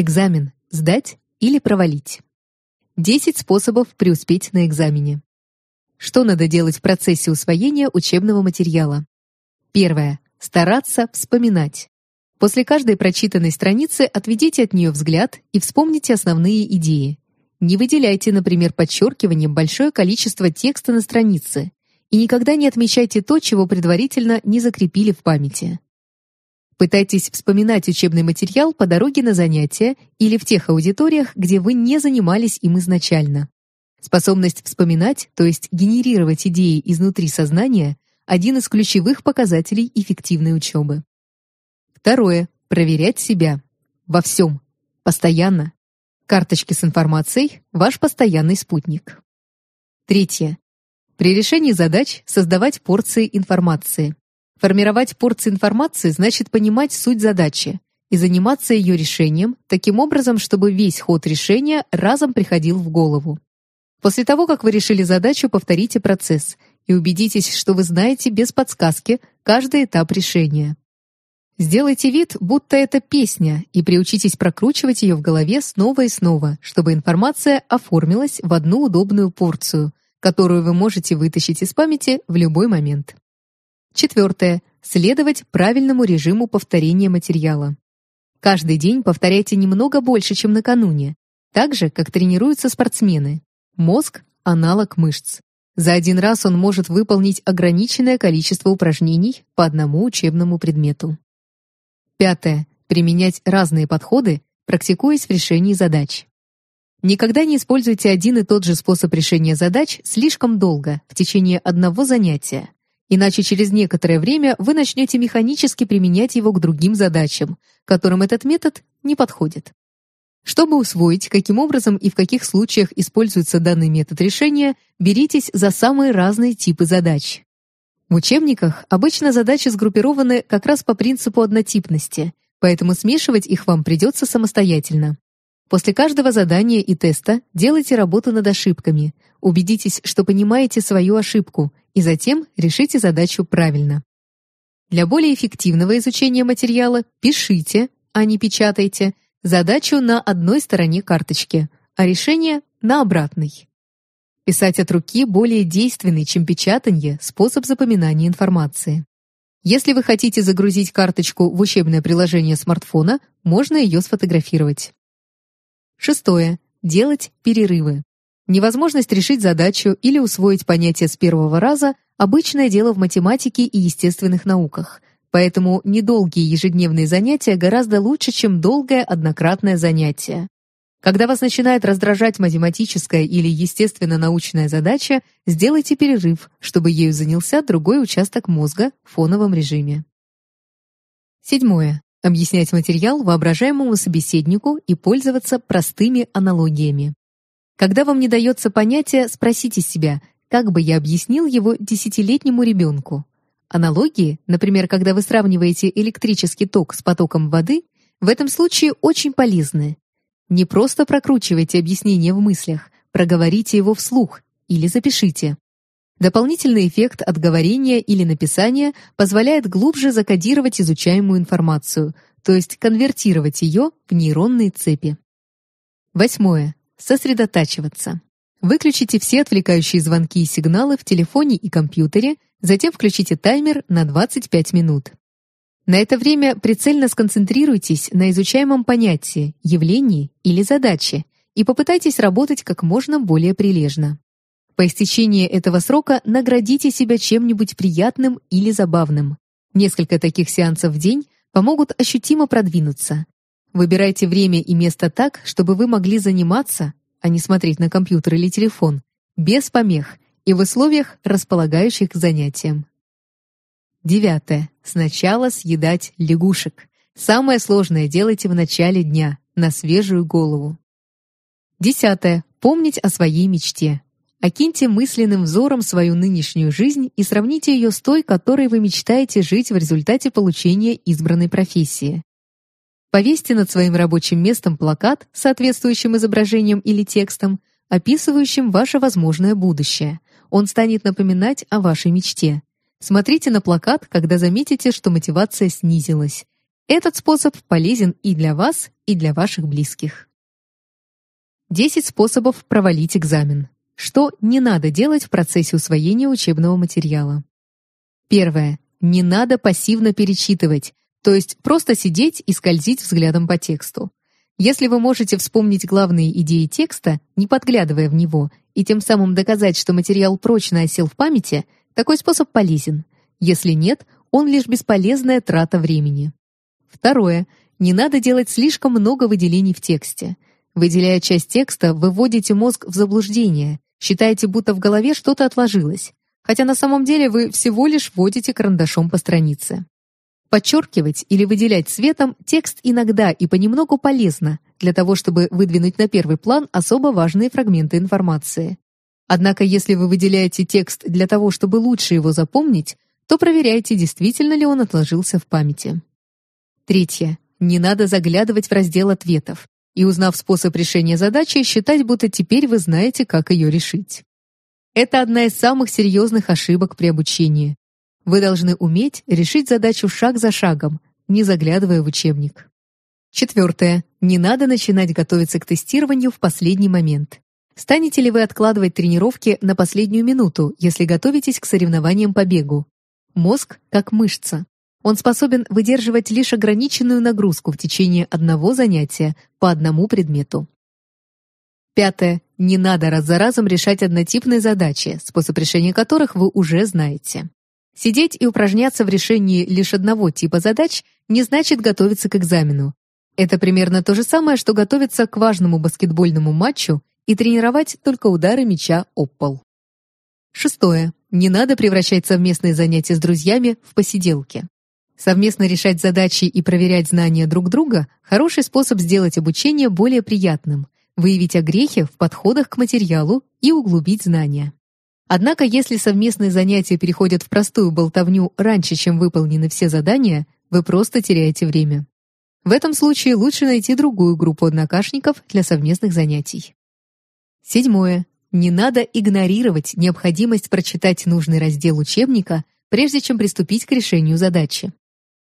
Экзамен. Сдать или провалить. 10 способов преуспеть на экзамене. Что надо делать в процессе усвоения учебного материала? Первое. Стараться вспоминать. После каждой прочитанной страницы отведите от нее взгляд и вспомните основные идеи. Не выделяйте, например, подчеркиванием большое количество текста на странице и никогда не отмечайте то, чего предварительно не закрепили в памяти. Пытайтесь вспоминать учебный материал по дороге на занятия или в тех аудиториях, где вы не занимались им изначально. Способность вспоминать, то есть генерировать идеи изнутри сознания, один из ключевых показателей эффективной учебы. Второе. Проверять себя. Во всем. Постоянно. Карточки с информацией – ваш постоянный спутник. Третье. При решении задач создавать порции информации. Формировать порции информации значит понимать суть задачи и заниматься ее решением таким образом, чтобы весь ход решения разом приходил в голову. После того, как вы решили задачу, повторите процесс и убедитесь, что вы знаете без подсказки каждый этап решения. Сделайте вид, будто это песня, и приучитесь прокручивать ее в голове снова и снова, чтобы информация оформилась в одну удобную порцию, которую вы можете вытащить из памяти в любой момент. Четвертое. Следовать правильному режиму повторения материала. Каждый день повторяйте немного больше, чем накануне, так же, как тренируются спортсмены. Мозг – аналог мышц. За один раз он может выполнить ограниченное количество упражнений по одному учебному предмету. Пятое. Применять разные подходы, практикуясь в решении задач. Никогда не используйте один и тот же способ решения задач слишком долго, в течение одного занятия. Иначе через некоторое время вы начнете механически применять его к другим задачам, которым этот метод не подходит. Чтобы усвоить, каким образом и в каких случаях используется данный метод решения, беритесь за самые разные типы задач. В учебниках обычно задачи сгруппированы как раз по принципу однотипности, поэтому смешивать их вам придется самостоятельно. После каждого задания и теста делайте работу над ошибками. Убедитесь, что понимаете свою ошибку, и затем решите задачу правильно. Для более эффективного изучения материала пишите, а не печатайте, задачу на одной стороне карточки, а решение на обратной. Писать от руки более действенный, чем печатание, способ запоминания информации. Если вы хотите загрузить карточку в учебное приложение смартфона, можно ее сфотографировать. Шестое. Делать перерывы. Невозможность решить задачу или усвоить понятие с первого раза – обычное дело в математике и естественных науках, поэтому недолгие ежедневные занятия гораздо лучше, чем долгое однократное занятие. Когда вас начинает раздражать математическая или естественно-научная задача, сделайте перерыв, чтобы ею занялся другой участок мозга в фоновом режиме. Седьмое. Объяснять материал воображаемому собеседнику и пользоваться простыми аналогиями. Когда вам не дается понятие, спросите себя, как бы я объяснил его десятилетнему ребенку. Аналогии, например, когда вы сравниваете электрический ток с потоком воды, в этом случае очень полезны. Не просто прокручивайте объяснение в мыслях, проговорите его вслух или запишите. Дополнительный эффект от говорения или написания позволяет глубже закодировать изучаемую информацию, то есть конвертировать ее в нейронные цепи. Восьмое. Сосредотачиваться. Выключите все отвлекающие звонки и сигналы в телефоне и компьютере, затем включите таймер на 25 минут. На это время прицельно сконцентрируйтесь на изучаемом понятии, явлении или задаче и попытайтесь работать как можно более прилежно. По истечении этого срока наградите себя чем-нибудь приятным или забавным. Несколько таких сеансов в день помогут ощутимо продвинуться. Выбирайте время и место так, чтобы вы могли заниматься, а не смотреть на компьютер или телефон, без помех и в условиях, располагающих к занятиям. Девятое. Сначала съедать лягушек. Самое сложное делайте в начале дня, на свежую голову. Десятое. Помнить о своей мечте. Окиньте мысленным взором свою нынешнюю жизнь и сравните ее с той, которой вы мечтаете жить в результате получения избранной профессии. Повесьте над своим рабочим местом плакат с соответствующим изображением или текстом, описывающим ваше возможное будущее. Он станет напоминать о вашей мечте. Смотрите на плакат, когда заметите, что мотивация снизилась. Этот способ полезен и для вас, и для ваших близких. 10 способов провалить экзамен. Что не надо делать в процессе усвоения учебного материала. Первое. Не надо пассивно перечитывать, то есть просто сидеть и скользить взглядом по тексту. Если вы можете вспомнить главные идеи текста, не подглядывая в него, и тем самым доказать, что материал прочно осел в памяти, такой способ полезен. Если нет, он лишь бесполезная трата времени. Второе. Не надо делать слишком много выделений в тексте. Выделяя часть текста, вы вводите мозг в заблуждение, Считаете, будто в голове что-то отложилось, хотя на самом деле вы всего лишь водите карандашом по странице. Подчеркивать или выделять цветом текст иногда и понемногу полезно для того, чтобы выдвинуть на первый план особо важные фрагменты информации. Однако, если вы выделяете текст для того, чтобы лучше его запомнить, то проверяйте, действительно ли он отложился в памяти. Третье. Не надо заглядывать в раздел ответов и, узнав способ решения задачи, считать, будто теперь вы знаете, как ее решить. Это одна из самых серьезных ошибок при обучении. Вы должны уметь решить задачу шаг за шагом, не заглядывая в учебник. Четвертое. Не надо начинать готовиться к тестированию в последний момент. Станете ли вы откладывать тренировки на последнюю минуту, если готовитесь к соревнованиям по бегу? Мозг как мышца. Он способен выдерживать лишь ограниченную нагрузку в течение одного занятия по одному предмету. Пятое. Не надо раз за разом решать однотипные задачи, способ решения которых вы уже знаете. Сидеть и упражняться в решении лишь одного типа задач не значит готовиться к экзамену. Это примерно то же самое, что готовиться к важному баскетбольному матчу и тренировать только удары мяча об пол. Шестое. Не надо превращать совместные занятия с друзьями в посиделки. Совместно решать задачи и проверять знания друг друга – хороший способ сделать обучение более приятным, выявить огрехи в подходах к материалу и углубить знания. Однако, если совместные занятия переходят в простую болтовню раньше, чем выполнены все задания, вы просто теряете время. В этом случае лучше найти другую группу однокашников для совместных занятий. Седьмое. Не надо игнорировать необходимость прочитать нужный раздел учебника, прежде чем приступить к решению задачи.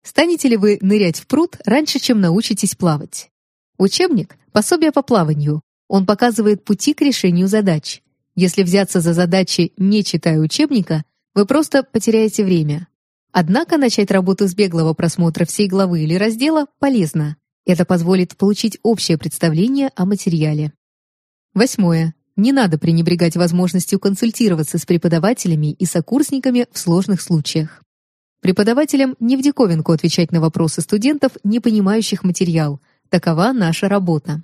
Станете ли вы нырять в пруд раньше, чем научитесь плавать? Учебник — пособие по плаванию. Он показывает пути к решению задач. Если взяться за задачи, не читая учебника, вы просто потеряете время. Однако начать работу с беглого просмотра всей главы или раздела полезно. Это позволит получить общее представление о материале. Восьмое. Не надо пренебрегать возможностью консультироваться с преподавателями и сокурсниками в сложных случаях. Преподавателям не в диковинку отвечать на вопросы студентов, не понимающих материал. Такова наша работа.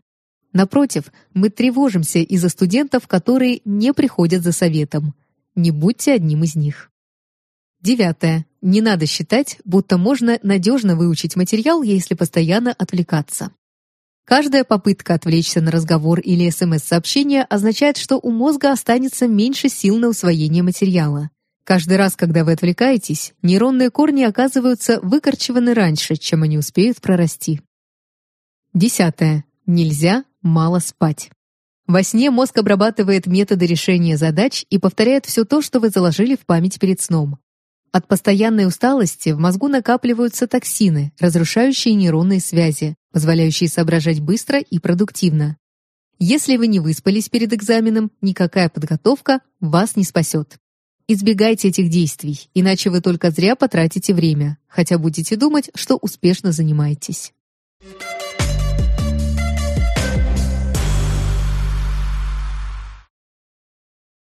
Напротив, мы тревожимся из-за студентов, которые не приходят за советом. Не будьте одним из них. Девятое. Не надо считать, будто можно надежно выучить материал, если постоянно отвлекаться. Каждая попытка отвлечься на разговор или СМС-сообщение означает, что у мозга останется меньше сил на усвоение материала. Каждый раз, когда вы отвлекаетесь, нейронные корни оказываются выкорчеваны раньше, чем они успеют прорасти. Десятое. Нельзя мало спать. Во сне мозг обрабатывает методы решения задач и повторяет все то, что вы заложили в память перед сном. От постоянной усталости в мозгу накапливаются токсины, разрушающие нейронные связи, позволяющие соображать быстро и продуктивно. Если вы не выспались перед экзаменом, никакая подготовка вас не спасет. Избегайте этих действий, иначе вы только зря потратите время, хотя будете думать, что успешно занимаетесь.